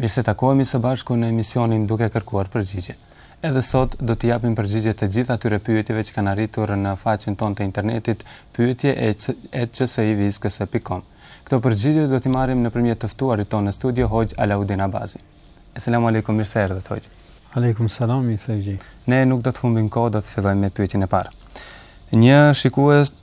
Mirësetakohemi së bashku në emisionin Duke Kërkuar Përgjigje. Edhe sot do t'i japim përgjigje të gjithë atyre pyetjeve që kanë arritur në faqen tonë të internetit pyetje at qsivizkse com. Këto përgjigje do t'i marrim nëpërmjet të ftuarit tonë në studio Hoxhë Alaudin Abazi. Eselamu Alejkum, mirë se erdhët Hoxhë. Alejkum Selam, mirë se ju gjej. Ne nuk do të humbim kohë, do të fillojmë me pyetjen e parë. Një shikues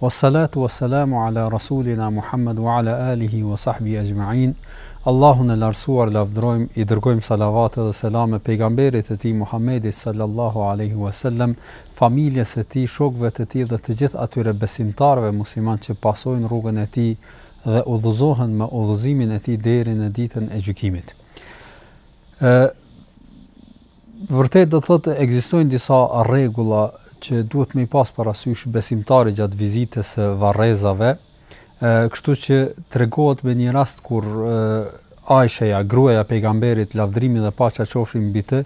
Wa salatu wa salamu ala rasulina Muhammad wa ala alihi wa sahbihi ajma'in Allahun e lartësuar lavdrojmë i dërgojm salavate dhe selame pejgamberit të tij Muhammedit sallallahu alaihi wa sallam familjes së tij shokëve të tij dhe të gjithë atyre besimtarëve muslimanë që pasojnë rrugën e tij dhe udhëzohen me udhëzimin e tij deri në ditën e gjykimit. Vërtet do të thotë ekzistojnë disa rregulla që duhet me i pas parasysh besimtari gjatë vizitës së varrezave, kështu që tregohet me një rast kur Aisha, gruaja e pejgamberit lavdrimi dhe paqja qofshin mbi të,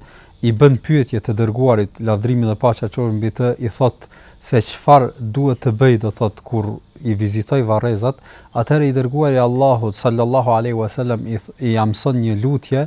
i bën pyetje të dërguarit lavdrimi dhe paqja qofshin mbi të, i thotë se çfarë duhet të bëj do thotë kur i vizitoj varrezat, atëherë i dërguari i Allahut sallallahu alaihi wasallam i, ia mson një lutje,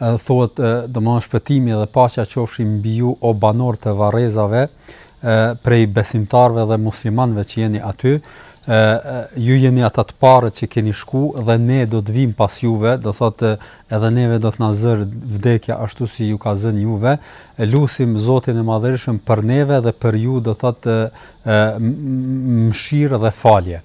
thuhet domthon shpëtimi dhe paqja qofshin mbi ju o banorë të varrezave prej besimtarëve dhe muslimanëve që jeni aty ju jeni ata të parët që keni shku dhe ne do të vijmë pas juve, do thotë edhe neve do të na zërë vdekja ashtu si ju ka zënë juve. Lusim Zotin e Madhërishëm për neve dhe për ju, do thotë mëshirë dhe falje.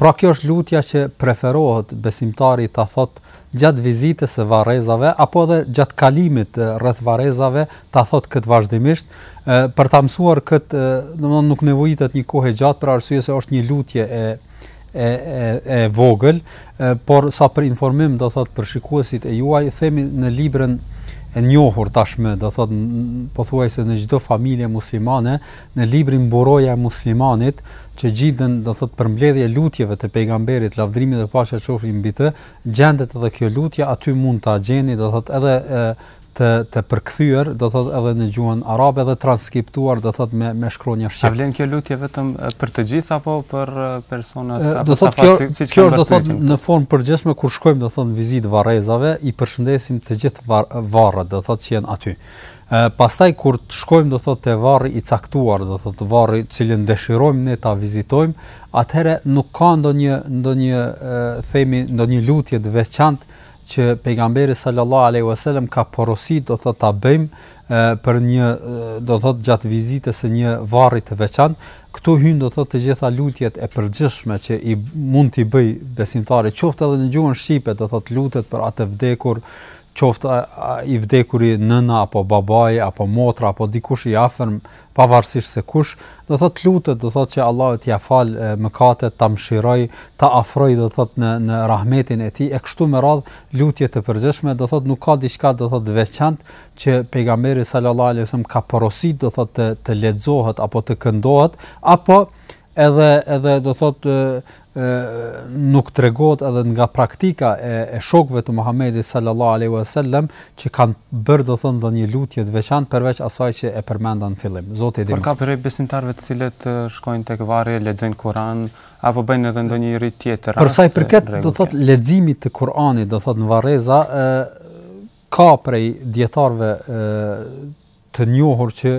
Pra kjo është lutja që preferohet besimtari ta thotë gjatë vizitës së varrezave apo edhe gjatë kalimit rreth varrezave ta thotë këtë vazhdimisht, për ta mësuar këtë, domthonë nuk nevojitet një kohë e gjatë për arsye se është një lutje e e e vogël, por sa për informim do thotë për shikuesit e juaj themi në librin e njohur tashmë, do thotë pothuajse në çdo familje muslimane Në librin Mburoja e Muslimanit, që gjindet do të thotë përmbledhje e lutjeve të Pejgamberit, lavdërimi dhe paqja qofshin mbi të, gjendet edhe kjo lutje, aty mund ta gjeni, do të thotë edhe të të përkthyer, do të thotë edhe në gjuhën arabe dhe transkriptuar, do të thotë me me shkronja shqipe. A vlen kjo lutje vetëm për të gjithë apo për personat apo do thotë kjo është, kjo do të thotë në formë përgjithshme kur shkojmë do të thotë në vizitë varrezave, i përshëndesim të gjithë varrat, do të thotë që janë aty. E pastaj kur të shkojmë do thotë te varri i caktuar, do thotë varri të cilin dëshirojmë ne ta vizitojmë, atëherë nuk ka ndonjë ndonjë themi ndonjë lutje të veçantë që pejgamberi sallallahu alaihi wasallam ka porositur do thotë ta bëjmë për një do thotë gjatë vizitës së një varri të veçantë këtu hyn do thotë të gjitha lutjet e përgjithshme që mund t'i bëjë besimtari qoftë edhe në gjuhën shqipe do thotë lutet për atë të vdekur qoftë i vdekuri nëna apo babai apo motra apo dikush i afërm, pavarësisht se kush, do thotë lutet, do thotë që Allahu t'ia falë mëkatet, ta mëshirojë, ta afrojë do thotë në në rahmetin e tij e kështu me radhë, lutje të përgjithshme, do thotë nuk ka diçka do thotë të veçantë që pejgamberi sallallahu alajhi wasallam ka porositur do thotë të, të lexohet apo të këndohet apo Edhe edhe do thotë ë nuk tregohet edhe nga praktika e e shokëve të Muhamedit sallallahu alaihi wasallam që kanë bërë do thotë ndonjë lutje të veçantë përveç asaj që e përmenda në fillim. Zoti i dinë. Por ka prej besimtarëve të cilët shkojnë tek varri, lexojnë Kur'an apo bëjnë edhe ndonjë rit tjetër. Për sa i përket do thotë leximit të Kur'anit, do thotë në varreza ë ka prej dietarëve ë të njohur që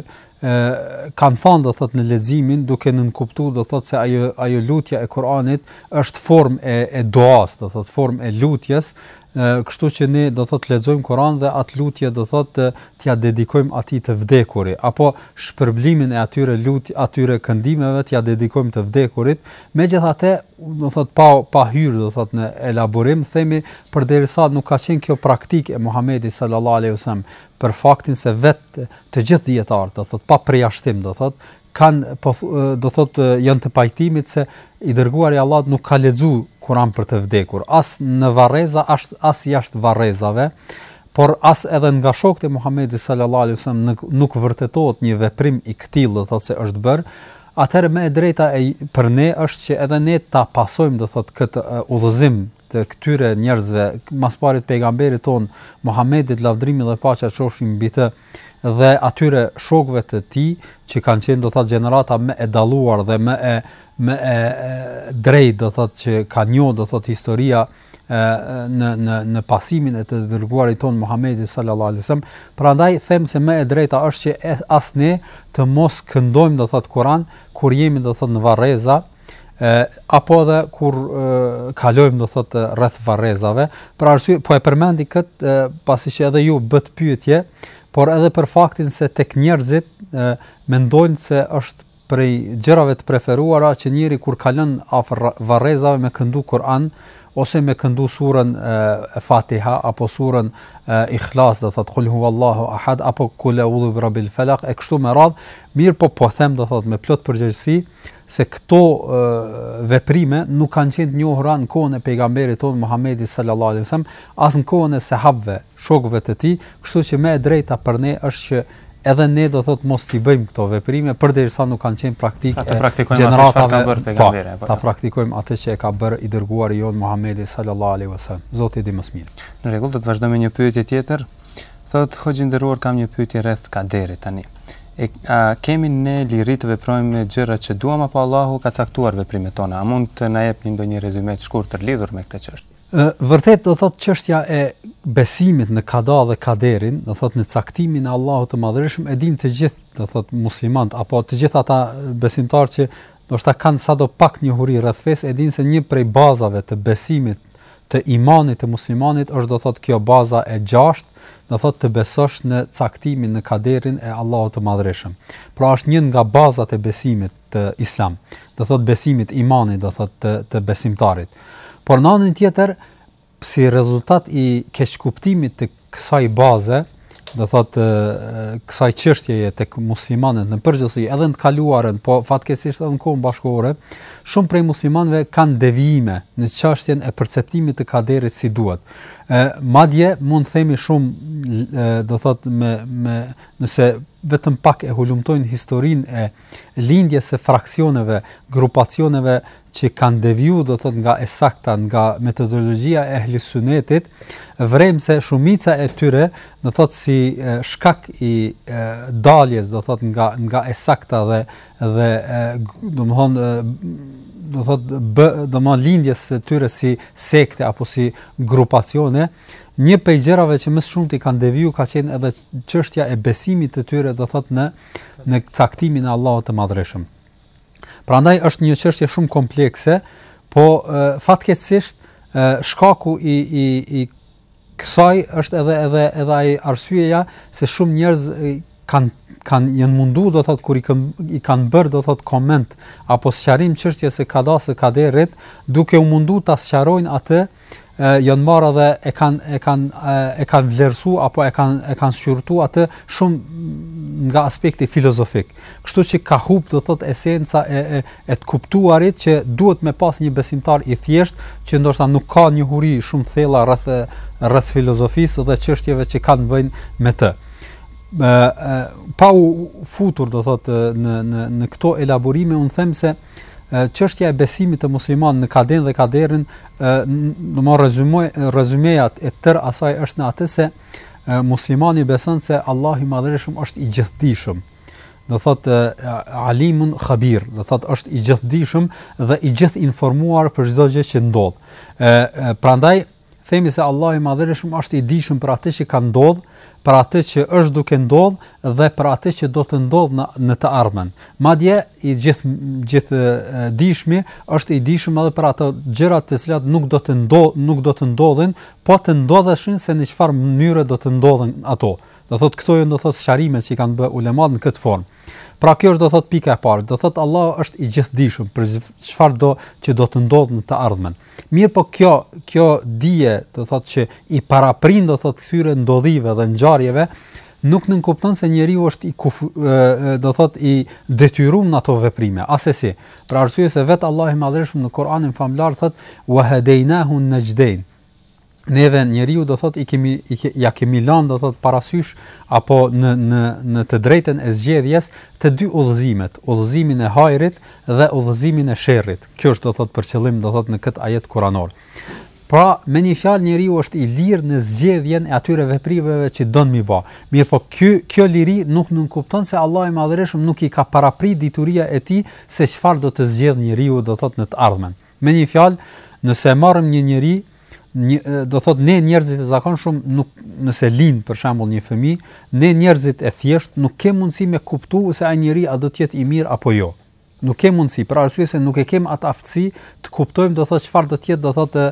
kanë thënë do thot në leximin duke nënkuptuar do thot se ajo ajo lutja e Kuranit është formë e e duas, do thot formë e lutjes, kështu që ne do thot lexojmë Kur'an dhe atë lutje do thot të t'ia dedikojmë atij të vdekurit apo shpërblimin e atyre lut atyre këndimeve t'ia dedikojmë të vdekurit megjithatë do thot pa pa hyr do thot në elaborim themi përderisa nuk ka qenë kjo praktikë e Muhamedit sallallahu alaihi wasallam për faktin se vetë të gjithë dietarët, do thotë pa përjashtim, do thotë kanë po do thotë janë të pajtimit se i dërguari i Allahut nuk ka lexu Kur'an për të vdekur, as në varreza as as jashtë varrezave, por as edhe nga shokët e Muhamedit sallallahu alaihi wasallam nuk, nuk vërtetohet një veprim i këtillë, do thotë se është bërë. Atëherë më e drejta e për ne është që edhe ne ta pasojmë do thotë këtë udhëzim, uh, të këtyre njerëzve, më së pari pejgamberit tonë, Muhammedit, lavdrimi dhe paqja qofshin mbi të, dhe atyre shokve të tij, që kanë qenë do thotë gjenerata më e dalluar dhe më e, më e, e drejtë do thotë që ka njoh do thotë historia e, në, në, në pasimin e të dërguarit tonë, Muhammedit sallallahu alaihi wasallam, prandaj them se më e drejta është që e, as ne të mos këndojmë do thotë Kur'an, kur jemi do thotë në varreza, e apo edhe kur e, kalojmë do thotë rreth varrezave, për arsye po e përmendi kët e, pasi që edhe ju bët pyetje, por edhe për faktin se tek njerëzit e, mendojnë se është prej gjërave të preferuara që njëri kur kalon afër varrezave me këndu Kur'an ose me këndu surën e, e Fatiha apo surën e, Ikhlas, do thotë kul huwallahu ahad apo kul a'udhu birabbil falaq e kështu me radh, mirë po po them do thotë me plot përgjegjësi, se këto veprime nuk kanë qenë të njohura në kohën e pejgamberit tonë Muhamedit sallallahu alaihi wasallam, as në kohën e sahabëve, shokëve të tij, kështu që më e drejta për ne është që edhe ne do thotë mos t'i bëjmë këto veprime përderisa nuk kanë qenë praktikë të praktikojmë gjeneratave, atë që ka bërë po, pejgamberi. Po, ta praktikojmë atë që e ka bërë i dërguari jonë Muhamedi sallallahu alaihi wasallam. Zoti i di më së miri. Në rregull, do të vazhdojmë me një pyetje tjetër. Thotë hoxhë i nderuar kam një pyetje rreth kaderit tani. E, a kemi ne liri të veprojmë gjëra që duam apo Allahu ka caktuar veprimet tona? A mund të na jepni ndonjë rezyme të shkurtër lidhur me këtë çështje? Ë, vërtet do thotë çështja e besimit në kada dhe kaderin, do thotë në caktimin e Allahut të Madhërishëm, e dimë të gjithë, do thotë muslimanët apo të gjithë ata besimtarë që ndoshta kanë sado pak njohuri rreth fesë, e dinë se një prej bazave të besimit të imanit të muslimanit është do thotë kjo baza e gjashtë, do thotë të besosh në caktimin në kaderin e Allahut të Madhërishëm. Pra është një nga bazat e besimit Islam. Do thotë besimit, imanit do thotë të, të besimtarit. Por në anën tjetër si rezultat i keqkuptimit të kësaj baze, do thot kësaj çështjeje tek muslimanët në përgjithësi edhe në të kaluarën, po fatkeqësisht edhe në kohën bashkëkohore, shumë prej muslimanëve kanë devijime në çështjen e perceptimit të kaderit si duhet. Ë madje mund të themi shumë do thot me me nëse vetëm pak e hulumtojnë historinë e lindjes së fraksioneve, grupacioneve që kanë deviju do thot nga e sakta, nga metodologjia e ehli sunetit, vrejm se shumica e tyre do thot si shkak i daljes do thot nga nga e sakta dhe dhe domthon do thot bë do më lindjes së tyre si sekte apo si grupacione, një prej gjërave që më së shumti kanë deviju ka qenë edhe çështja e besimit të tyre do thot në në caktimin e Allahut të Madhërishëm. Prandaj është një çështje shumë komplekse, po fatkeqësisht shkaku i i i kësaj është edhe edhe edhe ai arsyeja se shumë njerëz kanë kanë janë mundu do thot kur i kanë i kanë bër do thot koment apo sqarim çështjes së kadasë, kaderit duke u munduar ta sqarojnë atë janë marrë dhe e kanë e kanë e kanë vlerësu apo e kanë e kanë shqyrtu atë shumë nga aspekti filozofik. Kështu që ka hup do thot esenca e e, e të kuptuarit që duhet me pas një besimtar i thjesht që ndoshta nuk ka njohuri shumë të thella rreth rreth filozofisë dhe çështjeve që kanë të bëjnë me të. Ë pa u futur do thot në në në këto elaborime un them se ë Çështja e besimit te muslimani në kaden dhe kaderin, do me rezumu rezymeja e tërë asaj është në atë se muslimani beson se Allahu i madhërishëm është i gjithdijshëm. Do thot Alimun Habir, do thot është i gjithdijshëm dhe i gjithinformuar për çdo gjë që ndodh. Ë prandaj themi se Allahu i Madhërishëm është i dijshëm për atë që ka ndodh, për atë që është duke ndodh dhe për atë që do të ndodh në në të ardhmen. Madje i gjithë Gjithëdijshmi është i dijshëm edhe për ato gjëra të cilat nuk do të ndodh, nuk do të ndodhin, po të ndodheshin se në çfarë mënyre do të ndodhin ato. Do thotë këto janë do thotë sqarime që i kanë bë ulemat në këtë formë. Pra kjo është do thot pika e parë, do thot Allahu është i gjithëdijshëm për çfarëdo që do të ndodhë në të ardhmen. Mirëpo kjo, kjo dije do thot që i paraprin do thot këtyre ndodhive dhe ngjarjeve nuk nënkupton se njeriu është i kuf, do thot i detyruar në ato veprime. Asesi, për arsye se vet Allahu i Madhërishëm në Kur'anin famëlartë thot ue hedejnahu nexhdejn. neve njeriut do thot i kemi i ke, ia kemi lan do thot parasysh apo në në në të drejtën e zgjedhjes të dy udhëzimet, udhëzimin e hajrit dhe udhëzimin e sherrit. Kjo është do thot për qëllim do thot në këtë ajet kuranor. Pra, me një fjalë njeriu është i lirë në zgjedhjen e atyre veprimeve që don me i ba. Mirëpo kjo kjo liri nuk nënkupton se Allahut të Madhërishëm nuk i ka parapri dituria e tij se çfarë do të zgjedh njeriu do thot në të ardhmen. Me një fjalë, nëse marrim një njeri, një, do thot ne njerëzit e zakonshëm nuk nëse lind për shembull një fëmijë, ne njerëzit e thjesht nuk kemi mundësi me kuptu se ai njeri a do të jetë i mirë apo jo. Nuk kemi mundësi, për arsye se nuk e kemi atë aftësi të kuptojmë do thot çfarë do të jetë do thot ë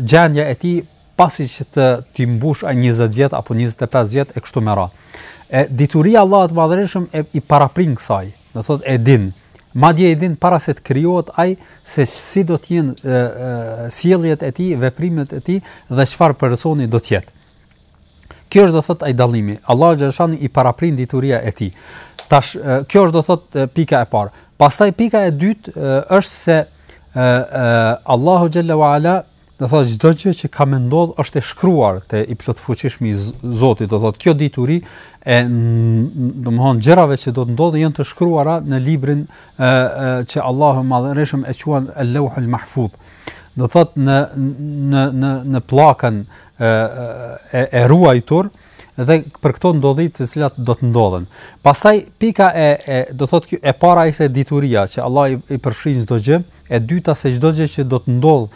gjendja e tij pasi që të t'i mbush ai 20 vjet apo 25 vjet e kështu me radhë. E dituria e Allahut të madhërishëm i paraprin kësaj. Do thot e din. Madje e din para se të krijohet ai se si do të jenë sjelljet e tij, veprimet e tij dhe çfarë personi do të jetë. Kjo është do thot ai dallimi. Allahu xhel-le shanuhu i paraprin dituria e tij. Tash kjo është do thot pika e parë. Pastaj pika e dytë është se Allahu xhel-le ue ala Do thotë çdo gjë që ka me ndodh është e shkruar te i plotfuqishmi Zoti, do thotë kjo dituri e domthon gjërave që do të ndodhin janë të shkruara në librin e, e që Allahu i Madhërishëm e quan El-Leuhul Mahfudh. Do thotë në në në në pllakën e e, e ruajtur dhe për këto ndodhi të cilat do të ndodhin. Pastaj pika e, e do thotë e para ishte dituria që Allahu i, i përfshin çdo gjë. E dyta se çdo gjë që do të ndodh,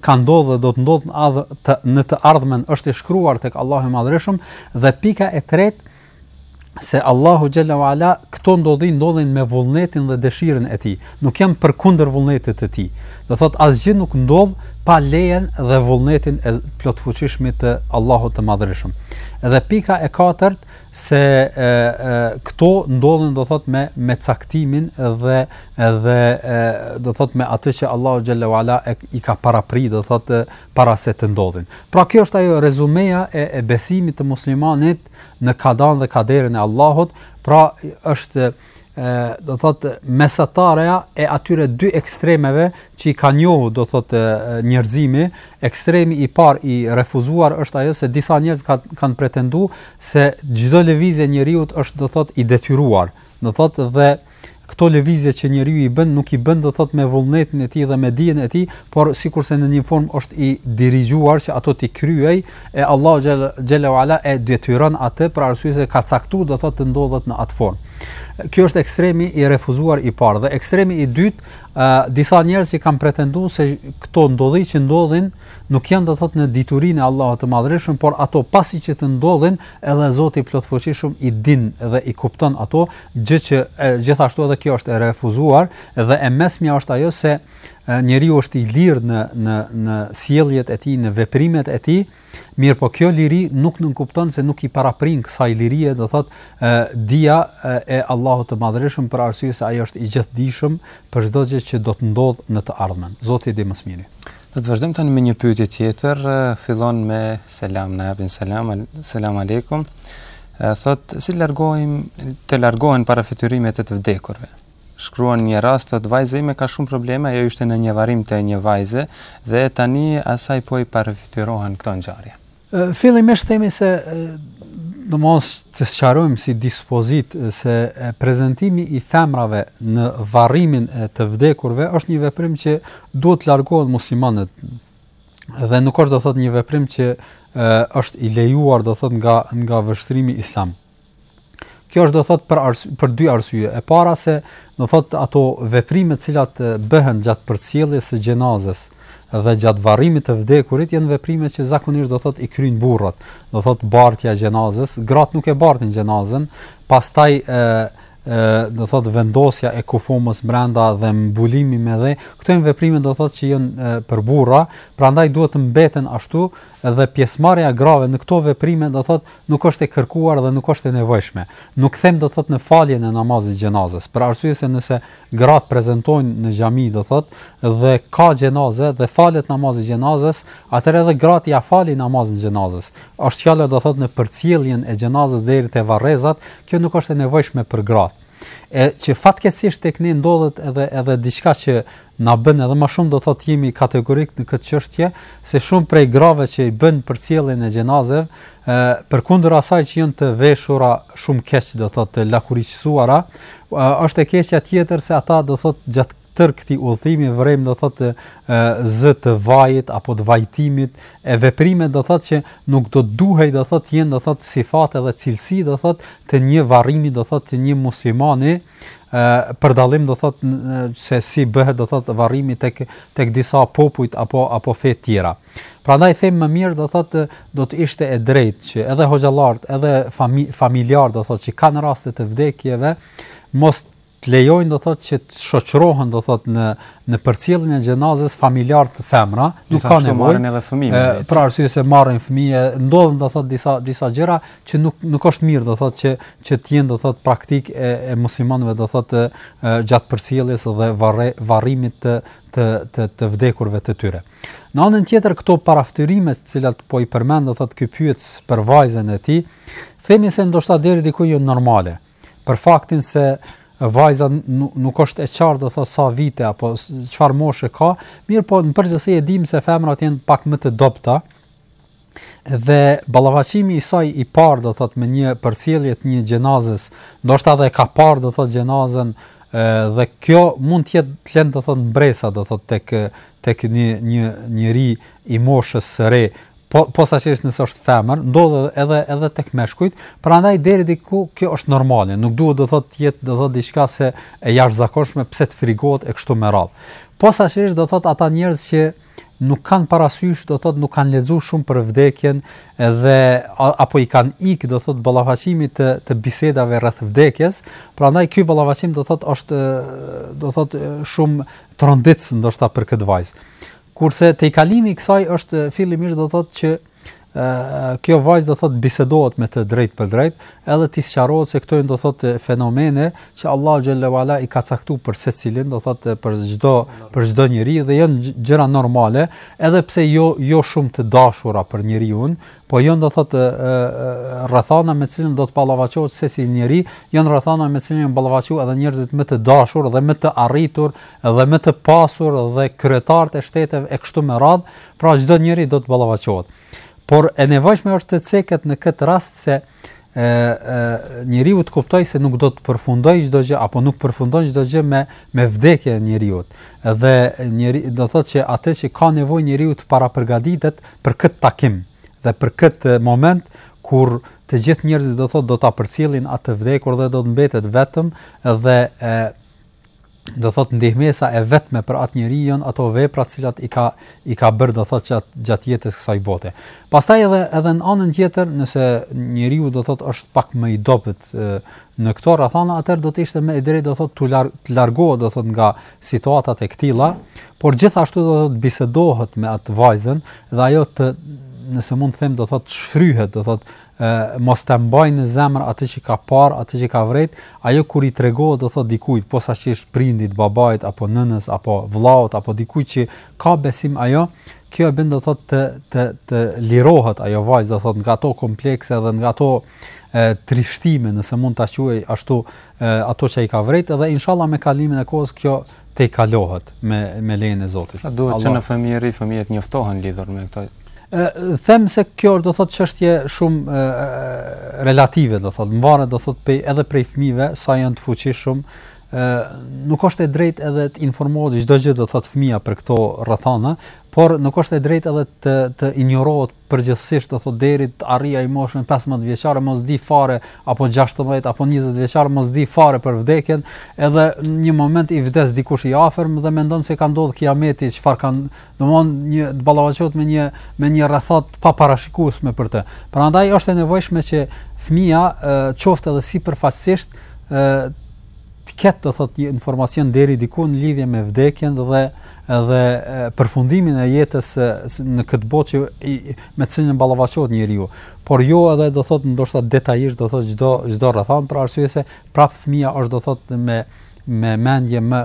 ka ndodhur dhe do të ndodh në të ardhmen është e shkruar tek Allahu i Madhërishëm dhe pika e tretë se Allahu xhel-le ue ala këto ndodhi ndodhin me vullnetin dhe dëshirën e tij. Nuk janë përkundër vullnetit të tij. Do thot asgjë nuk ndodh pa lejen dhe vullnetin e të Plotfuqishmit të Allahut të Madhërishëm. Dhe pika e katërt se e, e, këto ndodhin do thot me me caktimin dhe dhe e, do thot me atë që Allahu xhel-le ue ala e, i ka parapri do thot para se të ndodhin. Pra kjo është ajo rezumeja e, e besimit të muslimanit në kadan dhe kaderin e Allahut, pra është do thotë mesatarja e atyre dy ekstremeve që i ka njohu do thotë njerëzimi, ekstremi i parë i refuzuar është ajo se disa njerëz kanë kanë pretendu se çdo lëvizje e njeriut është do thotë i detyruar. Do thotë dhe këto lëvizje që njeriu i bën nuk i bën do thot me vullnetin e tij dhe me dijen e tij, por sikurse në një formë është i dirigjuar që ato t'i kryejë, e Allahu xhel-le ue ala e detyron atë për arsye se ka caktuar do thotë të ndodhë në atë formë. Ky është ekstremi i refuzuar i parë dhe ekstremi i dytë, uh, disa njerëz që kanë pretenduar se këto ndodhi që ndodhin nuk janë do thotë në diturinë e Allahut të Madhërishëm, por ato pasi që të ndodhin, edhe Zoti i Plotfuqishëm i din dhe i kupton ato, gjë që e, gjithashtu edhe kjo është e refuzuar dhe e mesmja është ajo se uh, njeriu është i lirë në në në sjelljet e tij, në veprimet e tij, mirëpo kjo liri nuk nënkupton se nuk i paraprin kësaj lirie, do thotë ë dija e Allahut të Madhërishëm për arsye se ai është i gjithëdijshëm për çdo gjë që do të ndodh në të ardhmen. Zoti e di më së miri. Do të vazhdojmë tani me një pyetje tjetër, fillon me selam, na japin selam, selam alejkum. Thot, si largojmë të largohen parafytyrimet e të vdekurve? shkruan një rast thotë vajza ime ka shumë probleme ajo ishte në një varrim të një vajze dhe tani asaj po i parafytyrohen këto ngjarje. Fillimisht themi se domos të sqarojmë si dispozitë se prezantimi i femrave në varrimin e të vdekurve është një veprim që duhet të largohen muslimanet dhe nuk është do thot një veprim që është i lejuar do thot nga nga vështrimi islam. Kjo është do thot për arsy, për dy arsye. E para se do thot ato veprime të cilat bëhen gjatë përcjelljes së xhenazës dhe gjatë varrimit të të vdekurit janë veprime që zakonisht do thot i kryjn burrat. Do thot bartja e xhenazës, gratë nuk e bartin xhenazën, pastaj e do thot vendosja e kufomës brenda dhe mbulimi me dhe, këto janë veprime do thot që janë për burra, prandaj duhet të mbeten ashtu Dhe pjesëmarrja e grave në këto veprime do thotë nuk është e kërkuar dhe nuk është e nevojshme. Nuk them do thotë në faljen e namazit xhenazes, për arsye se nëse gratë prezantojnë në xhami do thotë dhe ka xhenaze dhe falet namazi xhenazes, atëherë edhe gratë ia falin namazin xhenazes. Është fjala do thotë në përcjelljen e xhenazes deri te varrezat, kjo nuk është e nevojshme për gratë. E që fatkeqësisht tek ne ndodhet edhe edhe diçka që na bën edhe më shumë do thotë jemi kategorik në këtë çështje se shumë prej grave që i bëjnë përcjelljen e xhenazeve, ë përkundër asaj që janë të veshura shumë keq do thotë të lakuriqësuara, është e keqja tjetër se ata do thotë gjatë tërë këtij udhëtimi vërejmë do thotë zë të vajit apo të vajtimit e veprime do thotë që nuk do të duhej do thotë jenë do thotë sifate dhe cilësi do thotë të një varrimi do thotë të një muslimani për dallim do thot se si bëhet do thot varrimi tek tek disa popuj apo apo fe të tjera. Prandaj them më mirë do thot do të ishte e drejtë që edhe hoxhallarët, edhe familjarët do thot që kanë raste të vdekjeve mos të lejojnë do thotë që të shoqërohen do thotë në në përcjelljen e xhenazës familjarët femra, nuk ka nevojë edhe fëmijë. Për arsye se marrin fëmijë, ndodhen do thotë disa disa gjëra që nuk nuk është mirë do thotë që që të jenë do thotë praktik e, e muslimanëve do thotë gjatë përcjelljes dhe varre, varrimit të të të të vdekurve të tyre. Në anën tjetër këto paraftyrime të cilat po i përmend do thotë ky pyetës për vajzën e tij, themi se ndoshta deri diku janë normale. për faktin se vajza nuk është e qartë do thotë sa vite apo çfarë moshe ka, mirëpo në përgjithësi e dimë se femrat janë pak më të dobta. Dhe ballafaqimi i saj i parë do thotë me një përcjellje të një xhenazës, ndoshta edhe e ka parë do thotë xhenazën dhe kjo mund të ketë lënë do thotë mbresa do thotë tek tek një një njeri i moshës së re, Posaçërisht nëse është femër, ndodh edhe edhe edhe tek meshkujt, prandaj deri diku kjo është normale, nuk duhet të thotë të jetë do thotë diçka se e jashtëzakonshme pse të frigohet e kështu me radhë. Posaçërisht do thotë ata njerëz që nuk kanë parasysh, do thotë nuk kanë lexuar shumë për vdekjen dhe apo i kanë ik do thotë ballafaqimit të të bisedave rreth vdekjes, prandaj ky ballafaqim do thotë është do thotë shumë tronditës ndoshta për këtë vajzë. Kurse tejkalimi i kësaj është fillimisht do të thotë që kjo vajzë do thot bisedohet me të drejtpërdrejt, edhe t'i sqarohet se këto janë do thot fenomene që Allahu teala i ka caktuar për secilin, do thot për çdo për çdo njeri edhe janë gjëra normale, edhe pse jo jo shumë të dashura për njeriu, po janë do thot rrethana me të cilën do të ballafaqohet secili njeri, janë rrethana me të cilën ballafaqohen edhe njerëzit më të dashur dhe më të arritur dhe më të pasur dhe kryetarët e shteteve e kështu me radhë, pra çdo njeri do të ballafaqohet. Por e nevojshme është të ceket në këtë rast se ë ë njeriu të kuptojë se nuk do të përfundojë çdo gjë apo nuk përfundon çdo gjë me me vdekjen e njeriut. Dhe njeriu do thotë se atë që ka nevojë njeriu të parapërgatitet për këtë takim dhe për këtë moment kur të gjithë njerëzit do thotë do ta përcjellin atë të vdekur dhe do të mbetet vetëm dhe e, do thot ndihmesa e vetme për atë njeri janë ato vepra të cilat i ka i ka bërë do thot gjat gjatë jetës së kësaj bote. Pastaj edhe edhe në anën tjetër, nëse njeriu do thot është pak më i dobët në këto rrethana, atëherë do të ishte më e drejtë do thot të larg të largohet do thot nga situatat e këtilla, por gjithashtu do thot bisedohet me atë vajzën dhe ajo të nëse mund të them do thot shfryhet do thot mos ta mbajë në zemër atë që ka parë, atë që ka vrejt, ajo kur i tregohet do thot dikujt, posaçërisht prindit, babait apo nënës apo vëllaut apo dikujt që ka besim ajo, kjo e bën do thot të të të lirohet ajo vajzë do thot nga ato komplekse dhe nga ato trishtime, nëse mund ta quaj ashtu, e, ato që i ka vrejt edhe inshallah me kalimin e kohës kjo tejkalohet me me lejen e Zotit. Pra duhet që në fëmijëri, fëmijët njoftohen lidhur me këto. Ë them se kjo do thotë çështje shumë relative do thotë, mvaret do thotë pe, edhe prej fëmijëve sa janë të fuqishëm. Ë nuk është e drejtë edhe të informohet çdo gjë do thotë fëmija për këto rrethana, por nuk është e drejtë edhe të të injorohet përgjithësisht do thotë deri të arrijë ai moshën 15 vjeçare mos di fare apo 16 apo 20 vjeçare mos di fare për vdekjen, edhe një moment i vdes dikush i afërm dhe mendon se ka ndodhur kiameti, çfarë kanë, domthon një të ballafaqohet me një me një rrethanë të paparashikueshme për të. Prandaj është e nevojshme që fëmija qoftë edhe sipërfaqësisht të ketë do thotë një informacion deri diku në lidhje me vdekjen dhe dhe përfundimin e jetës në këtë botë që i, me të cilën ballafaqohet njeriu, por jo edhe do thotë ndoshta detajisht do thotë çdo çdo rrethanë për arsye se prap fëmija është do thotë me me mendje më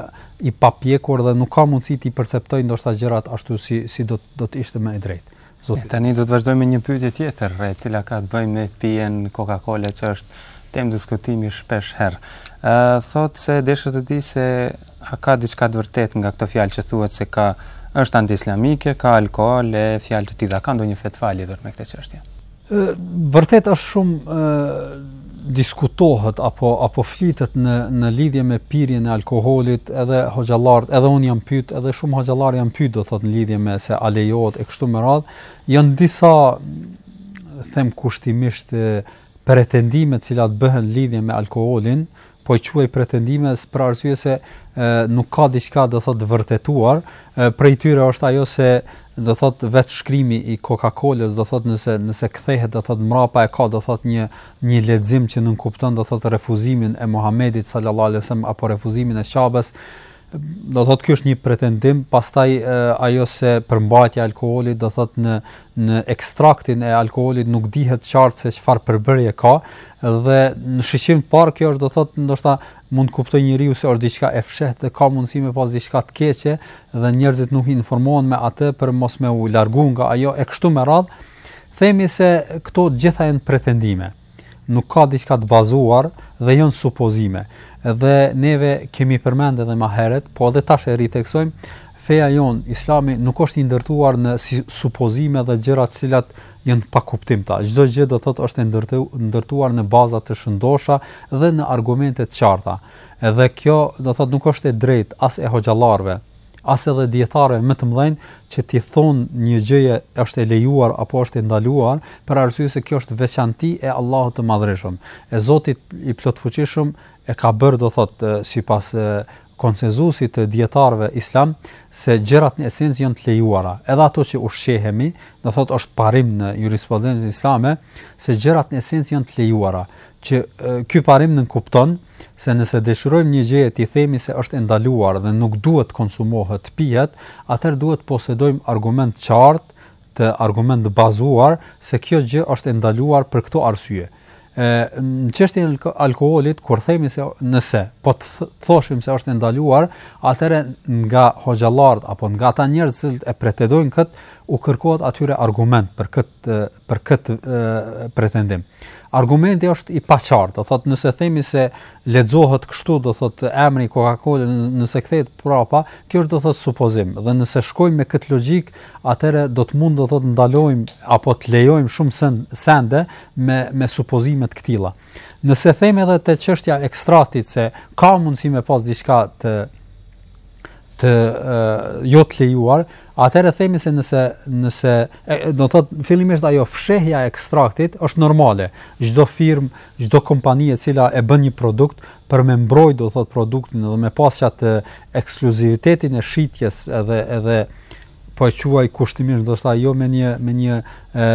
i papjekur dhe nuk ka mundësi t'i perceptojë ndoshta gjërat ashtu si si do do të ishte më e drejtë. E tani do të vazhdojmë me një pyetje tjetër, e cila ka të bëjë me pijen Coca-Cola që është temë diskutimi shpesh herë. Ë thotë se desha të di se a ka diçka të vërtetë nga këto fjalë që thuhet se ka është antiislamike, ka alkool e fjalë të tilla. Ka ndonjë fetva lidhur me këtë çështje? Ë vërtet është shumë ë diskutohet apo apo flitet në në lidhje me pirjen e alkoolit, edhe hoxhallarët, edhe un jam pyet, edhe shumë hoxhallarë janë pyet, do thot në lidhje me se a lejohet e kështu me radh, janë disa them kushtimisht pretendime të cilat bëhen lidhje me alkoolin, po i quaj pretendime për arsye se e, nuk ka diçka do thot të vërtetuar, Prej tyre është ajo se do thot vet shkrimi i Coca-Colës do thot nëse nëse kthehet do thot mbrapa e ka do thot një një lexim që nënkupton do thot refuzimin e Muhamedit sallallahu alaihi wasallam apo refuzimin e Qabesë do thot ky është një pretendim pastaj ajo se përmbajtja e alkoolit do thot në në ekstraktin e alkoolit nuk dihet qartë se çfarë përbërje ka dhe në shikim të parë kjo është do thot ndoshta Mund të kuptojë njeriu se është diçka e fshehtë dhe ka mundësi me pas diçka të keqe dhe njerëzit nuk informohen me atë për mos me u largu nga ajo e kështu me radhë, themi se këto të gjitha janë pretendime. Nuk ka diçka të bazuar dhe janë supozime. Dhe neve kemi përmendë edhe më herët, po edhe tash e ritheksojmë, feja jonë Islami nuk është i ndërtuar në kësi supozime dhe gjëra të cilat janë të pakuptimta. Çdo gjë do të thotë është e ndërtuar në baza të shëndosha dhe në argumente të qarta. Edhe kjo do të thotë nuk është e drejtë as e hoxhallarëve, as edhe dijetarëve më të mëdhenj që t'i thonë një gjëje është e lejuar apo është e ndaluar, për arsye se kjo është veçanti e Allahut të Madhërishëm. E Zoti i Plotfuqishëm e ka bërë do thotë sipas konsensusit të dijetarëve islam se gjërat në esencë janë të lejuara, edhe ato që ushqehemi, do thotë është parim në jurisprudencën islame se gjërat në esencë janë të lejuara, që ky parim nënkupton se nëse dëshirojmë një gjëje t'i themi se është e ndaluar dhe nuk duhet të konsumohet, të pihet, atëherë duhet të posedojmë argument të qartë të argument të bazuar se kjo gjë është e ndaluar për këto arsye. Ë në çështjen e alkoolit kur themi se nëse po të thoshim se është e ndaluar, atëherë nga hoxhallart apo nga ata njerëz që e pretendojnë kët, u kërkohet atyre argument për kët për kët pretendim. Argumenti është i paqartë, do thotë nëse themi se lexohet kështu, do thotë emri Coca-Cola nëse kthehet prapa, kjo është do thotë supozim dhe nëse shkojmë me kët logjik, atëherë do të mund do thotë ndalojmë apo të lejojmë shumë sen, sende me me supozime të këtilla. Nëse themi edhe te çështja e ekstraktit se ka mundësi me pas diçka të të e, jo të lejuar, atëherë themi se nëse nëse e, do thot fillimisht ajo fshehja e ekstraktit është normale. Çdo firmë, çdo kompani e cila e bën një produkt për me mbrojt do thot produktin dhe me pas çat ekskluzivitetin e shitjes edhe edhe po e quaj kushtimisht ndoshta jo me një me një e,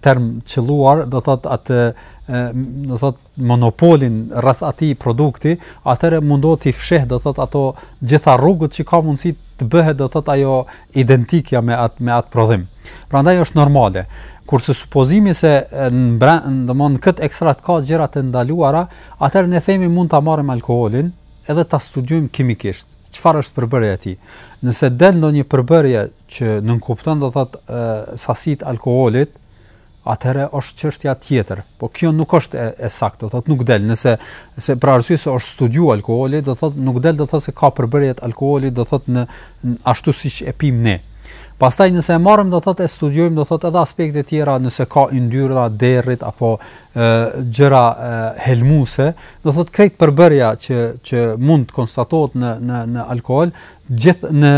term qëlluar do thot atë do thot monopolin rreth atij produkti atëre mundohet të fsheh do thot ato gjitha rrugët që ka mundësi të bëhet do thot ajo identike me atë me atë prodhim prandaj është normale kurse supozimi se në domthon kët ekstrakt ka gjëra të ndaluara Atëherë ne themi mund ta marrim alkoolin edhe ta studiojmë kimikisht, çfarë është përbërja e tij. Nëse del ndonjë përbërje që nënkupton do thotë sasi të alkoolit, atëherë është çështja tjetër. Po kjo nuk është e, e saktë, do thotë nuk del, nëse se për arsye se është studiuar alkooli, do thotë nuk del, do thotë se ka përbërje të alkoolit, do thotë në, në ashtu siç e pim ne. Pastaj nëse e marrim do thotë e studiojmë do thotë edhe aspekte të tjera, nëse ka yndyrna të derrit apo gjëra helmuese, do thotë krejt përbërja që që mund të konstatohet në në në alkool, gjithë në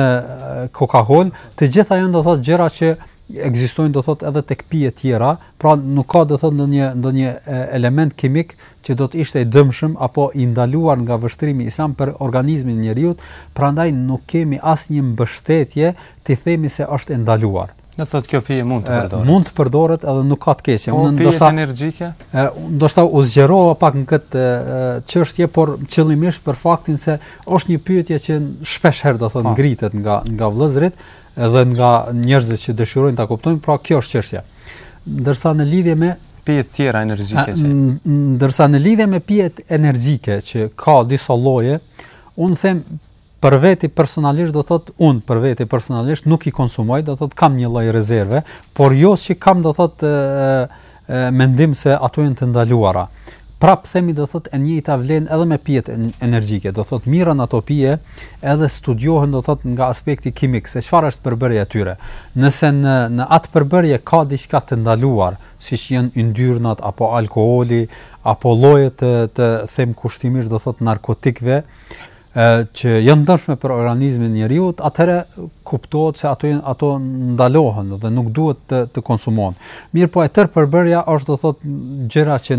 koka-kola, të gjitha janë do thotë gjëra që ekzistojnë do thotë edhe tek pije të tjera, pra nuk ka do thotë ndonjë ndonjë element kimik që do të ishte i dëmshëm apo i ndaluar nga vështrimi islam për organizmin e njeriut, prandaj nuk kemi asnjë mbështetje t'i themi se është e ndaluar. Do të thotë kjo pije mund të përdoret. Mund të përdoret edhe nuk ka të keqe. Po, Unë ndoshta energjike. Ndoshta u zgjerova pak në këtë çështje, por qëllimisht për faktin se është një pyetje që shpesh herë do thotë po. ngritet nga nga vëllezërit dhe nga njerëzit që dëshirojnë ta kuptojnë, pra kjo është çështja. Ndërsa në lidhje me pije të tjera energjike që ndërsa në lidhje me pije energjike që ka disa lloje, un them Për veti personalisht do thotë un për veti personalisht nuk i konsumoj, do thotë kam një lloj rezerve, por jo se kam do thotë mendim se ato janë të ndaluara. Prap themi do thotë e njëjta vlen edhe me pijet energjike, do thotë mirren ato pije edhe studiohen do thotë nga aspekti kimik se çfarë është përbërja e tyre. Nëse në në atë përbërje ka diçka të ndaluar, siç janë yndyrnat apo alkooli apo lloje të të them kushtimisht do thotë narkotikëve, e që janë të dëmshme për organizmin e njeriu, atëherë kuptohet se ato ato ndalohen dhe nuk duhet të të konsumohen. Mirëpo e tërë përbërja është do thot gjëra që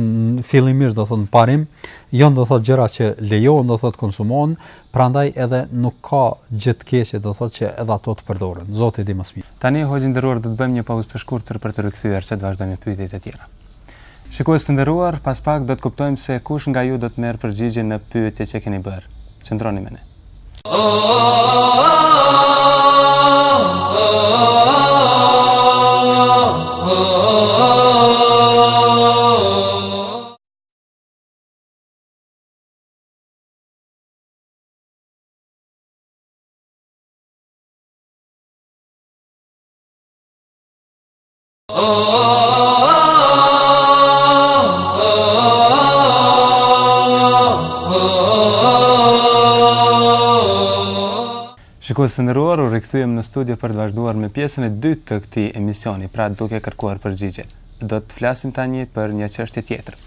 fillimisht do thot në parim janë do thot gjëra që lejohen do thot konsumohen, prandaj edhe nuk ka gjë të keqe do thot që edhe ato të përdoren. Zoti di më së miri. Tani hoxhë i nderuar do të bëjmë një pauzë të shkurtër për t'u rikthyer që të vazhdojmë me pyetjet e tjera. Shikues të nderuar, pas pak do të kuptojmë se kush nga ju do të merr përgjigje në pyetjet që keni bërë. Qëndroni me ne. Shikues të nderuar, u rikthyem në studio për të vazhduar me pjesën e dytë të këtij emisioni, pra duke kërkuar përgjigje. Do të flasim tani për një çështje tjetër.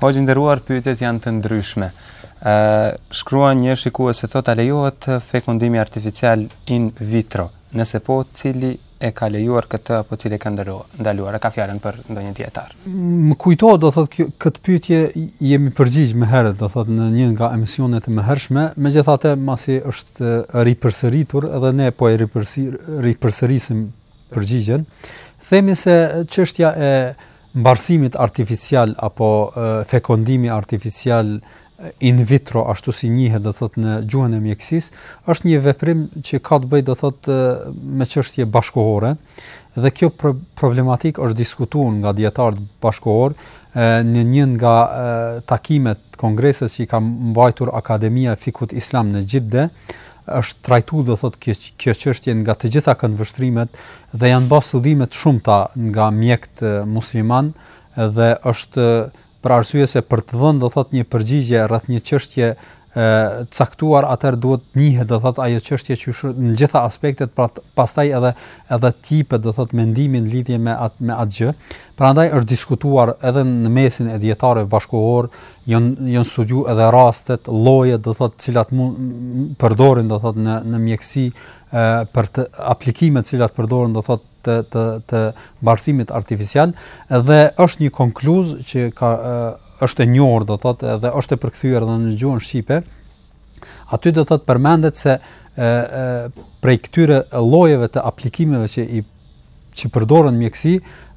Hoxhë i nderuar, pyetjet janë të ndryshme. Ë uh, shkruan një shikuese thotë a lejohet fekundimi artificial in vitro? Nëse po, cili e ka lejuar këtë apo cili e ka ndaluar, e ka fjalën për ndonjë dietar. Më kujtohet do thotë kjo këtë pyetje jemi përgjigj më herët do thotë në një nga emisionet e mëhershme, megjithatë masi është ripërsëritur edhe ne po e ripërsërisim përgjigjen, themi se çështja e mbarësimit artificial apo fekondimi artificial in vitro ashtu si njihet do thot në gjuhën e mjekësisë është një veprim që ka të bëjë do thot me çështje bashkëkohore dhe kjo problematik është diskutuar nga dietarët bashkëkohor në një nga takimet kongreset që i ka mbajtur Akademia e Fikhut Islam në Xhidde është trajtu do thot kjo kjo çështje nga të gjitha këndvështrimet dhe janë bërë studime të shumta nga mjekët musliman dhe është për arsye se për të dhënë do thot një përgjigje rreth një çështje të caktuar atëherë duhet të njihet do thot ajo çështje që shu, në gjitha aspektet pra pastaj edhe edhe të jipet do thot mendimi në lidhje me atë me atë gjë prandaj është diskutuar edhe në mesin e dietarëve bashkëkohor Janë janë studiu edhe rastet, llojet, do thot, të cilat mund përdoren, do thot, në në mjekësi ë për të aplikimet të cilat përdoren, do thot, të të të mbarësimit artificial dhe është një konkluz që ka është e njohur, do thot, edhe është e përkthyer edhe në gjuhën shqipe, Aty do thotë përmendet se ë prej këtyre llojeve të aplikimeve që i që përdoren në mjeksi,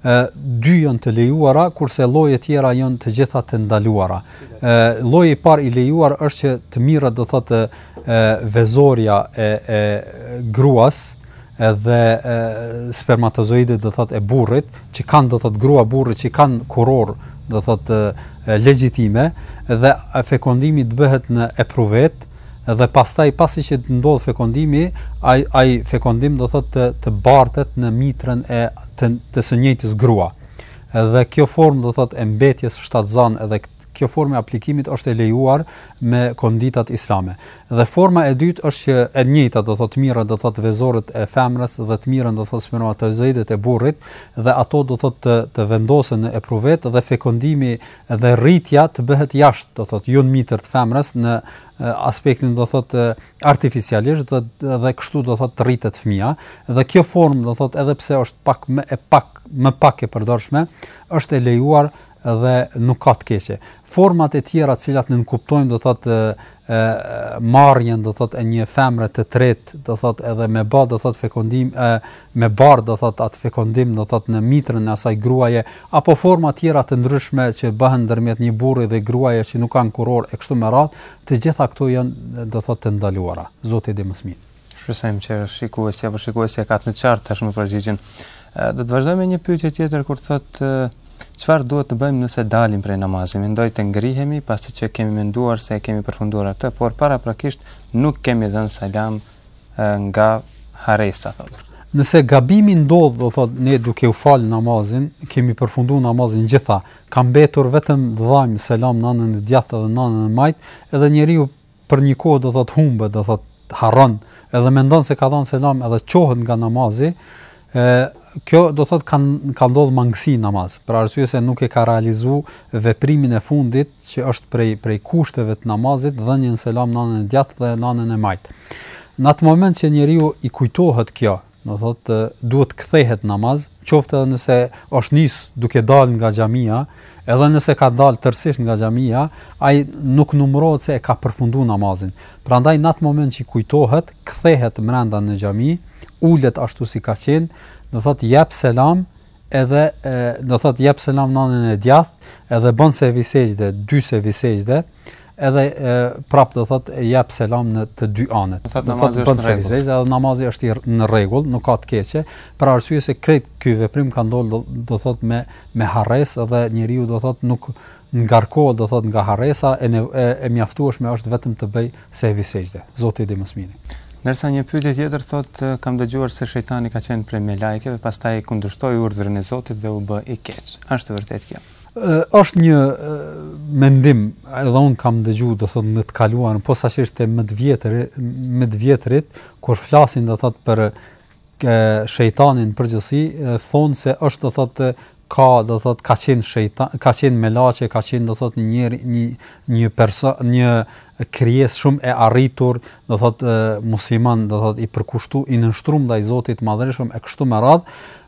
ë dy janë të lejuara, kurse llojet tjera janë të gjitha të ndaluara. ë lloji i parë i lejuar është që të mirret do thotë ë vezorja e e gruas, edhe spermatozoidet do thot e burrit që kanë do thot grua burri që kanë kuror do thot legjitime dhe fekondimi të bëhet në epruvet dhe pastaj pasi që të ndodh fekondimi ai ai fekondim do thot të, të bartet në mitrën e të, të së njëjtës grua dhe kjo formë do thot e mbetjes shtatzan edhe këtë Kjo formë e aplikimit është e lejuar me konditat islame. Dhe forma e dytë është që e njëjta, do thotë mirret, do thotë vezorët e femrës dhe të mirren, do thotë spermatozoidet e burrit dhe ato do thotë të, të vendosen në epruvet dhe fekondimi dhe rritja të bëhet jashtë, do thotë jo në mitër të femrës në aspektin do thot artificialisht dhe dhe kështu do thot rritet fëmia dhe kjo formë do thot edhe pse është pak më e pak më pak e përdorshme është e lejuar dhe nuk ka të keqe. Format e tjera të cilat nënkuptojmë do thotë ë marrjen do thotë e një femre të tretë, do thotë edhe me bar do thotë fekondim ë me bar do thotë atë fekondim do thotë në mitrën e asaj gruaje apo forma të tjera të ndryshme që bëhen ndërmjet një burri dhe gruaje që nuk kanë kurorë e kështu me radhë, të gjitha këto janë do thotë të ndaluara. Zoti e di më së miri. Shpresojmë që shikuesi apo shikuesja ka të qartë tashmë përgjigjen. Do të vazhdojmë me një pyetje tjetër kur thotë çfarë duhet të bëjmë nëse dalim prej namazit. Mendoj të ngrihemi pasi që kemi menduar se e kemi përfunduar atë, por paraprakisht nuk kemi dhënë selam nga harresa thotë. Nëse gabimi ndodh, do thotë ne duke u fal namazin, kemi përfunduar namazin gjitha, ka mbetur vetëm të dhajmë selam në anën e djathtë dhe në anën e majtë, edhe njeriu për një kohë do thot humbet, do thot harron, edhe mendon se ka dhënë selam edhe çohet nga namazi, ë kjo do thot kanë ka ndodh mangësi në namaz, për arsye se nuk e ka realizuar veprimin e fundit që është prej prej kushteve të namazit, dhënien selam në anën e djathtë dhe në anën e majtë. Në atë moment që njeriu i kujtohet kjo, do thotë duhet të kthehet në namaz, qoftë edhe nëse është nis duke dalë nga xhamia, edhe nëse ka dalë tërësisht nga xhamia, ai nuk numërohet se e ka përfunduar namazin. Prandaj në atë moment që i kujtohet, kthehet brenda në xhami, ulet ashtu si ka qenë, do thotë jep selam, edhe e, do thotë jep selam në anën e djathtë, edhe bën sehvi sexhde, dy sehvi sexhde, edhe e, prap do thot e jap selam në të dy anët. Do thot namazi është në rregull. Edhe namazi është në rregull, nuk ka të keqe, për arsye se krejt ky veprim ka ndodhur do, do thot me me harresë dhe njeriu do thot nuk ngarkohet do thot nga harresa e ne, e, e mjaftueshme është vetëm të bëj sehvi sexhde. Zoti i di më së miri. Ndërsa një pyetje tjetër thot kam dëgjuar se shejtani ka qenë prej melaikeve, pastaj kundërshtoi urdhrin e Zotit dhe u bë i keq. Është vërtet kjo? Është një mendim, edhe unë kam dëgju, do thot, në të kaluar, posaçërisht më të vjetrit, më të vjetrit, kur flasin, do thot, për shejtanin përgjithësi, thonë se është, do thot, ka, do thot, ka qenë shejtan, ka qenë melaqe, ka qenë, do thot, një, një, një perso, një krijesë shumë e arritur, do thot, musliman, do thot, i përkushtu, i nënshtrum ndaj Zotit madhërishëm, e kështu me radhë,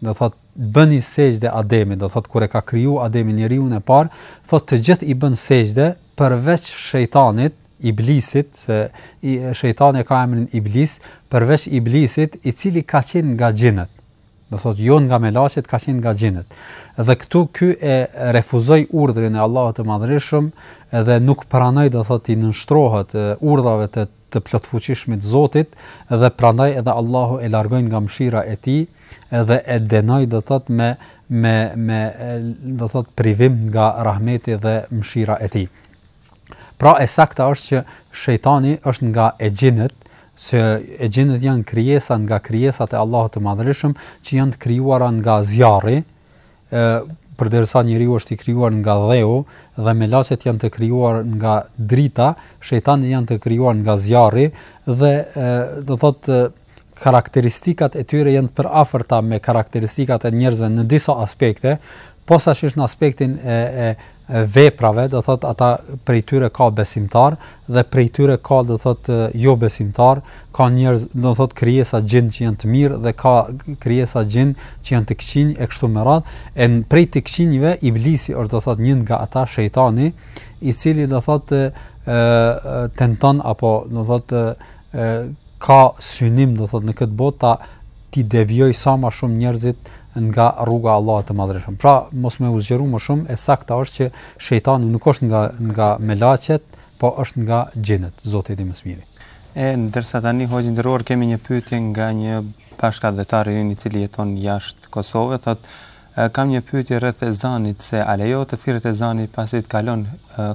do thot bëni sexhde Ademit, do thot kur e ka kriju Ademin njeriun e parë, thot të gjithë i bënë sexhde përveç shejtanit, iblisit, se shejtani ka emrin iblis, përveç iblisit, i cili ka qenë nga xhinët. Do thot jo nga melaqet, ka qenë nga xhinët. Dhe këtu ky e refuzoi urdhrin e Allahut të Madhërishëm dhe nuk pranoi do thot t'i nënshtrohet urdhrave të të plotfuqishmit Zotit dhe prandaj edhe Allahu e largoi nga mëshira e tij dhe e dënoi do thot me me me do thot privim nga rahmeti dhe mëshira e tij. Pra e sakta është që shejtani është nga e xhinët, se e xhinët janë krijesa nga krijesat e Allahut të Madhërishëm që janë të krijuara nga zjarri, ë përderisa njeriu është i krijuar nga dheu dhe melaqet janë të krijuar nga drita, shejtanët janë të krijuar nga zjarri dhe e, do thotë karakteristikat e tyre janë përafërta me karakteristikat e njerëzve në disa aspekte, posaçërisht në aspektin e e veprave, do thotë ata prej tyre ka besimtar dhe prej tyre ka do thotë jo besimtar, ka njerëz do thotë krijesa xhin që janë të mirë dhe ka krijesa xhin që janë të këqinj e kështu me radhë, e prej të këqinjve iblisi është do thotë një nga ata shejtani, i cili do thotë tenton apo do thotë ka synim do thotë në këtë botë t'i devijojë sa ma shumë njerëzit nga rruga e Allahut të Madhërishëm. Pra, mos me u zgjeru më shumë, e sakta është që shejtani nuk është nga nga melaqet, po është nga xhinët, Zoti i di më së miri. E ndërsa tani hoxhë i nderuar kemi një pyetje nga një bashkëatdhetar i ynë i cili jeton jashtë Kosovës, thotë kam një pyetje rreth ezanit se a lejohet të thirret ezani pasi të kalon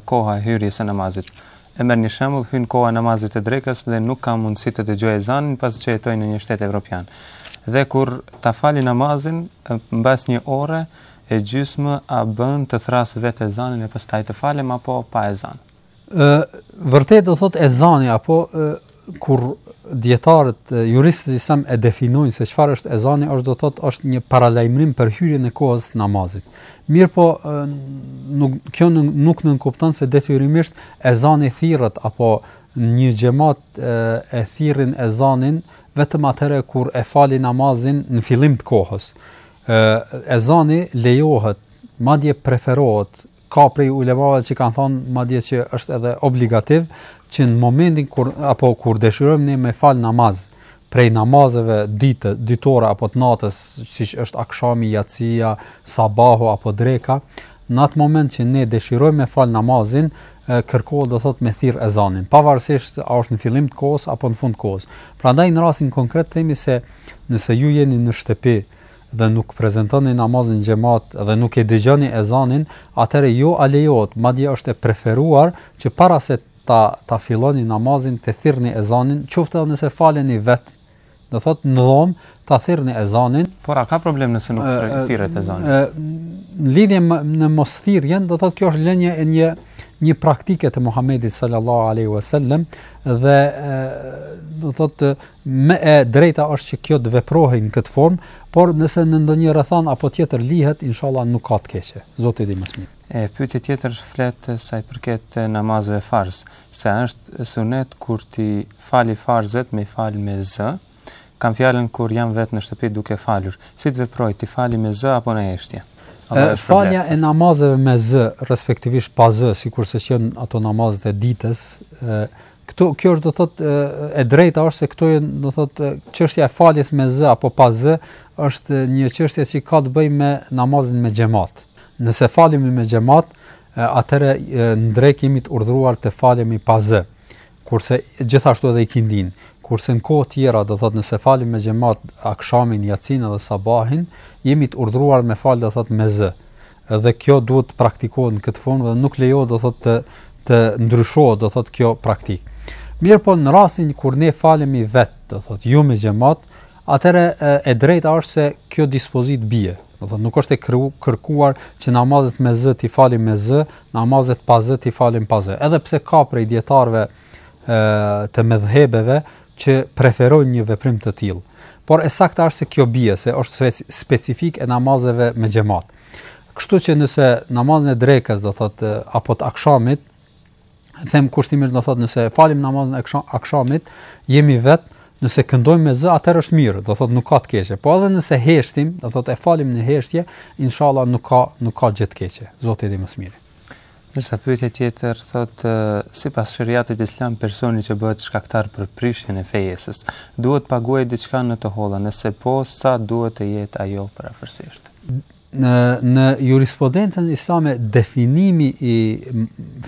koha e hyrjes së namazit. E merr një shembull, hyn koha e namazit të drekës dhe nuk ka mundësi të dëgjoj ezanin pasi që jetoj në një shtet evropian. Dhe kur ta fali namazin, mbas një ore e gjysmë a bën të thrras vetë ezanin e pastaj të falem apo pa ezan? Ë vërtetë do thotë ezani apo kur dijetarët juristët islam e definojnë se çfarë është ezani, është do të thotë është një paralajmërim për hyrjen e kohës namazit. Mirëpo nuk kjo nuk, nuk nënkupton se detyrimisht ezani thirret apo një xhamat e thirrin ezanin vetëm atëherë kur e falin namazin në fillim të kohës. Ezani lejohet, madje preferohet Ka prej ulemave që kanë thënë madje që është edhe obligativ që në momentin kur apo kur dëshirojmë ne me fal namaz prej namazeve ditë, ditore apo të natës, siç është akshami, jacija, sabahu apo dreka, në atë moment që ne dëshirojmë me fal namazin, kërkohet do thot me thirr ezanin, pavarësisht a është në fillim të kohës apo në fund të kohës. Prandaj në rastin konkret themi se nëse ju jeni në shtëpi, dhe nuk prezantoni namazin xhemat dhe nuk e dëgjoni ezanin, atëherë jo a lejohet, madje është e preferuar që para se ta ta filloni namazin të thirrni ezanin, qoftë edhe nëse faleni vetë, do thotë në dhomë ta thirrni ezanin. Por a ka problem nëse nuk thirret ezanin? Në lidhje me mosthirrjen, do thotë kjo është lënia e një një praktike të Muhamedit sallallahu alaihi wasallam dhe do thotë Më e drejta është që kjo të veprohej në këtë formë, por nëse në ndonjë rrethanë apo tjetër lihet, inshallah nuk ka të keqe. Zoti i di më së miri. E pyetja tjetër është flet sa i përket namazeve farz, se a është sunet kur t'i fali farzet me fal me zë? Kam fjalën kur jam vet në shtëpi duke falur, si të veproj, t'i fali me zë apo në heshtje? Falja e namazeve me zë, respektivisht pa zë, sikurse që janë namazet e ditës, Këto kjo është do thot e drejta është se këto janë do thot çështja e faljes me zë apo pa zë është një çështje që ka të bëjë me namazin me xhamat. Nëse falemi me xhamat, atëherë n'drekë jemi të urdhëruar të falemi pa zë. Kurse gjithashtu edhe ikindinë, kurse në kohë të tjera do thot nëse falim me xhamat akshamin, jacinë dhe sabahin, jemi të urdhëruar me fal do thot me zë. dhe kjo duhet të praktikohet në këtë formë dhe nuk lejohet do thotë të të ndryshohet do thotë kjo praktikë. Mirëpo në rastin kur ne falemi vet, do thotë jo me xhamat, atëherë e, e drejta është se kjo dispozitë bie. Do thotë nuk është e kërkuar që namazet me zë t'i falim me zë, namazet pa zë t'i falim pa zë. Edhe pse ka prej dijetarëve të medhhebeve që preferojnë një veprim të tillë. Por e saktë është se kjo bie se është specifikë e namazeve me xhamat. Kështu që nëse namazin e drekës do thotë apo të akshamit, them kushtimisht do thotë nëse falim namazin e akshamit, jemi vet, nëse këndojmë me zë atëherë është mirë, do thotë nuk ka të keqe. Po edhe nëse heshtim, do thotë e falim në heshtje, inshallah nuk ka nuk ka gjë të keqe. Zoti i di më së miri. Ndërsa pyetja tjetër thotë sipas sheriatit islam personi që bëhet shkaktar për prishjen e fejesës duhet të paguajë diçka në të holla, nëse po sa duhet të jetë ajo përafërsisht? Në në jurisprudencën islame definimi i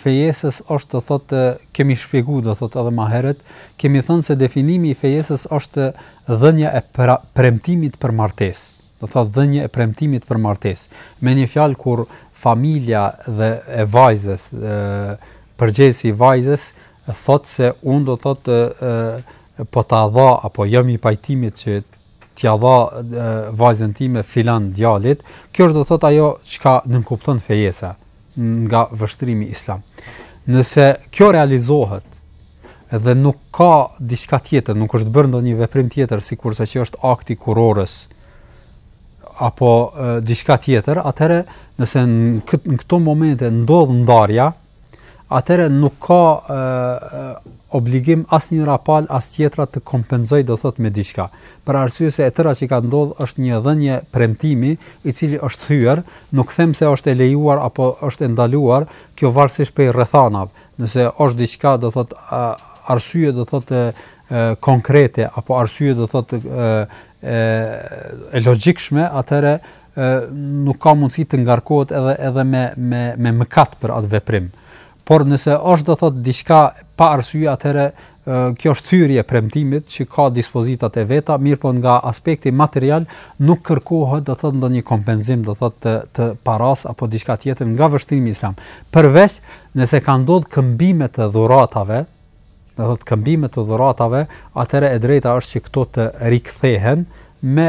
fejesës është do thotë kemi shpjeguar do thotë edhe më herët, kemi thënë se definimi i fejesës është dhënia e pra, premtimit për martesë. do thotë dhënie e premtimit për martesë. Me një fjalë kur familja dhe e vajzës, ë përgjegjësi i vajzës thotë se unë do thotë ë po ta dha apo jam i pajtimit që t'ja dha vajzën time filan djalit, kjo është do thotë ajo çka nënkupton fejesa. nga vështrimi islam. Nëse kjo realizohet dhe nuk ka diçka tjetër, nuk është bërë ndonjë veprim tjetër sikurse që është akti i kurorës apo diçka tjetër, atëherë nëse në këto momente ndodh ndarja, atëherë nuk ka e, obligim as njëra palë as tjetra të kompenzoj do thot me diçka. Për arsye se e tëra që ka ndodh është një dhënie premtimi i cili është thyer Nuk them se është e lejuar apo është e ndaluar, kjo varësisht prej rrethanave. Nëse është diçka, do thotë, arsye, do thotë, konkrete apo arsye, do thotë, e e logjikshme, atëherë nuk ka mundësi të ngarkohet edhe edhe me me me mëkat për atë veprim. Por nëse është do thotë diçka pa arsye atëherë kjo është thyrje e premtimit që ka dispozitat e veta, mirëpo nga aspekti material nuk kërkohet do thotë ndonjë kompenzim do thotë të, të parasë apo diçka tjetër nga vështrimi islam. Përveç nëse kanë ndodhur këmbime të dhuratave, do thotë këmbime të dhuratave, atëherë e drejta është që këto të rikthehen me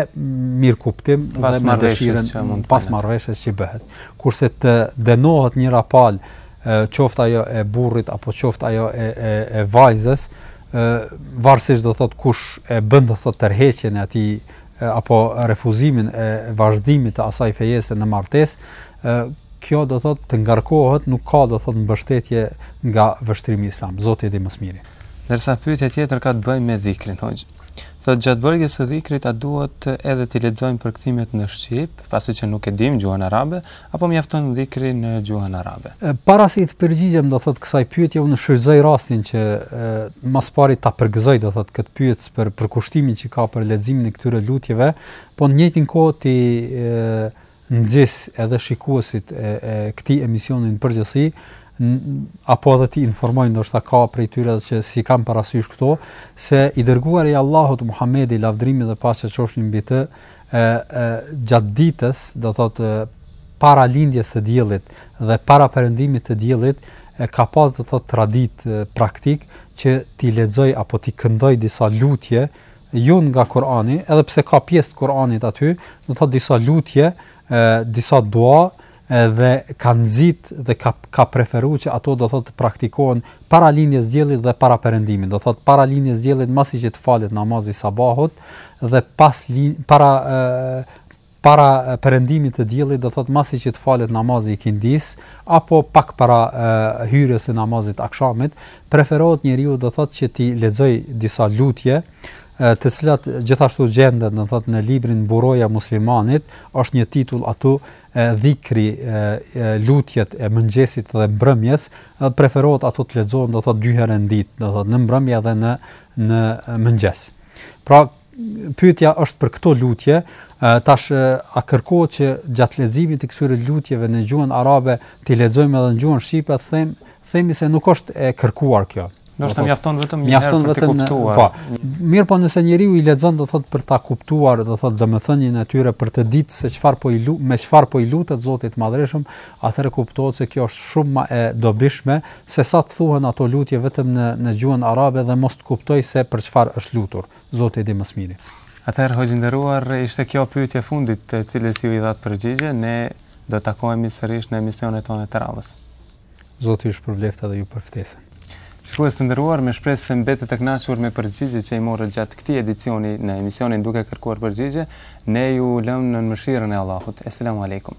mirëkuptim dhe me dëshirën pas marrëveshjes që bëhet. Kurse të dënohet njëra palë, qoftë ajo e burrit apo qoftë ajo e e, e vajzës, ë varësisht do thotë kush e bën do thotë tërheqjen e atij apo refuzimin e vazhdimit të asaj fejese në martesë, Ë kjo do thot të ngarkohet, nuk ka do thot mbështetje nga vështrimi islam. Zoti e di më së miri. Ndërsa pyetja tjetër ka të bëjë me dhikrin, hoxh. Thot gjatë bërjes së dhikrit a duhet edhe të lexojmë përkthimet në shqip, pasi që nuk e dimë gjuhën arabe, apo mjafton dhikri në gjuhën arabe? Para se të përgjigjem do thot kësaj pyetje, unë shfrytëzoj rastin që më së pari ta përgëzoj do thot këtë pyetës për përkushtimin që ka për leximin e këtyre lutjeve, po në njëjtin kohë t'i nxis edhe shikuesit e e këtij emisioni në përgjithësi apo edhe t'i informoj ndoshta ka prej tyre që s'i kanë parasysh këto se i dërguari i Allahut Muhamedi lavdrimi dhe paqja qofshin mbi të e, e gjatë ditës do thotë para lindjes së diellit dhe para perëndimit të diellit e ka pas do të thotë tradit praktik që t'i lexoj apo t'i këndoj disa lutje jo nga Kur'ani, edhe pse ka pjesë të Kur'anit aty, do të thotë disa lutje, e, disa dua, dhe ka nxit dhe ka ka preferuar që ato do thotë të praktikohen para lindjes diellit dhe para perëndimit do thotë para lindjes diellit masi që të falet namazi i sabahut dhe pas para e, para perëndimit të diellit, do thotë masi që të falet namazi i ikindisë apo pak para e, hyrjes së namazit të akshamit, preferohet njeriu do thotë që t'i lexoj disa lutje, të cilat gjithashtu gjenden do thot në librin Mburoja e muslimanit është një titull aty e dhikri e, e lutjet e mëngjesit dhe mbrëmjes preferohet ato të lexohen do thot dy herë në ditë do thot në mbrëmje dhe në në mëngjes pra Pyetja është për këto lutje, tash a kërkohet që gjatë leximit të këtyre lutjeve në gjuhën arabe t'i lexojmë edhe në gjuhën shqipe, them, themi se nuk është e kërkuar kjo. Ndoshta mjafton vetëm një herë për të kuptuar. Po. Mirëpo nëse njeriu i lexon do thotë për ta kuptuar, do thotë domethënien e tyre për të ditë se çfarë po i lut, me çfarë po i lutet Zotit të Madhërishëm, atëherë kuptohet se kjo është shumë më e dobishme Se sa të thuhen ato lutje vetëm në në gjuhën arabe dhe mos të kuptoj se për çfarë është lutur. Zoti e di më së miri. Atëherë hoxhë i nderuar ishte kjo pyetje e fundit të cilës ju i dhatë përgjigje, ne do të takohemi sërish në emisionet tona të radhës. Zoti ju shpërbleftë edhe ju për ftesën. Shikues të nderuar, me shpresë se mbetët të kënaqur me përgjigjet që i morët gjatë këtij edicioni në emisionin Duke Kërkuar Përgjigje, ne ju lëmë nën mëshirën e Allahut. Eselamu Alejkum.